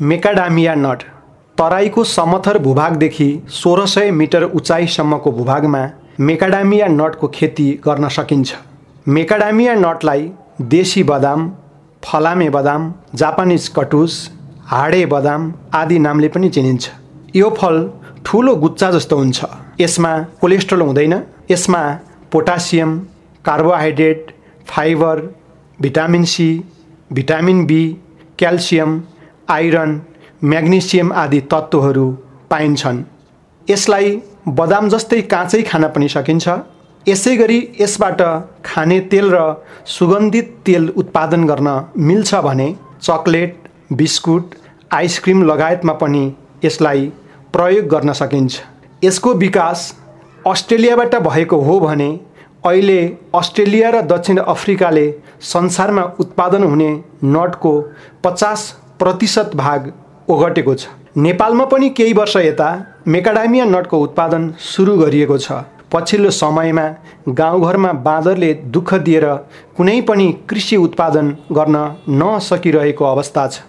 मेकाडामिया not तराईको समथर भूभागदेखि सोह्र सय मिटर उचाइसम्मको भूभागमा मेकाडामिया नटको खेती गर्न सकिन्छ। मेकाडामिया नटलाई देशी बदाम फलामे बदाम जापानिज कटुस हाडे बदाम आदि नामले पनि चिनिन्छ। यो फल ठुलो गुच्चा जस्तो हुन्छ। यसमा कोलेस्ट्रोल हुँदैन। यसमा potassium carbohydrate fibre vitamin C vitamin B calcium iron magnesium आदि तत्त्वहरू पाइन्छन्। यसलाई बदाम जस्तै काँचै खान पनि सकिन्छ। यसै गरी यसबाट खाने तेल र सुगन्धित तेल उत्पादन गर्न मिल्छ भने चकलेट बिस्कुट आइसक्रिम लगायतमा पनि यसलाई प्रयोग गर्न सकिन्छ। यसको विकास अस्ट्रेलियाबाट भएको हो भने अहिले अस्ट्रेलिया र दक्षिण अफ्रिकाले संसारमा उत्पादन हुने नटको पचास प्रतिशत भाग ओगटेको छ। नेपालमा पनि केही वर्ष यता मेकाडामिया नटको उत्पादन सुरु गरिएको छ। पछिल्लो समयमा गाउँघरमा बाँदरले दुःख दिएर कुनै पनि कृषि उत्पादन गर्न नसकिरहेको अवस्था छ।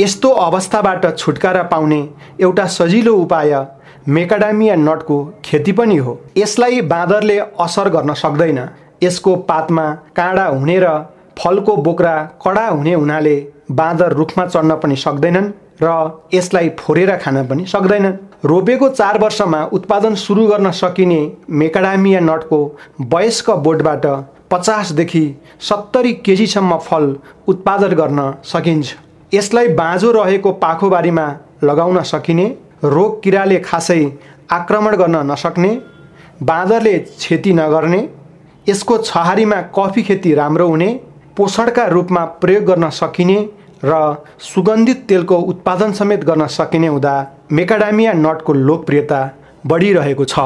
यस्तो अवस्थाबाट छुटकारा पाउने एउटा सजिलो उपाय मेकाडामिया नटको खेती पनि हो। यसलाई बाँदरले असर गर्न सक्दैन। यसको पातमा काँडा हुने र फलको बोक्रा कडा हुने हुनाले बाँदर रुखमा चढ्न पनि सक्दैनन् र यसलाई फोरेर खान पनि सक्दैनन्। रोपेको चार वर्षमा उत्पादन सुरु गर्न सकिने मेकाडामिया नटको वयस्क बोटबाट पचासदेखि सत्तरी केजीसम्म फल उत्पादन गर्न सकिन्छ। यसलाई बाँझो रहेको पाखोबारीमा लगाउन सकिने रोग किराले खासै आक्रमण गर्न नसक्ने बाँदरले क्षति नगर्ने यसको छहारीमा कफी खेती राम्रो हुने पोषणका रूपमा प्रयोग गर्न सकिने र सुगन्धित तेलको उत्पादन समेत गर्न सकिने हुँदा मेकाडामिया नटको लोकप्रियता बढिरहेको छ।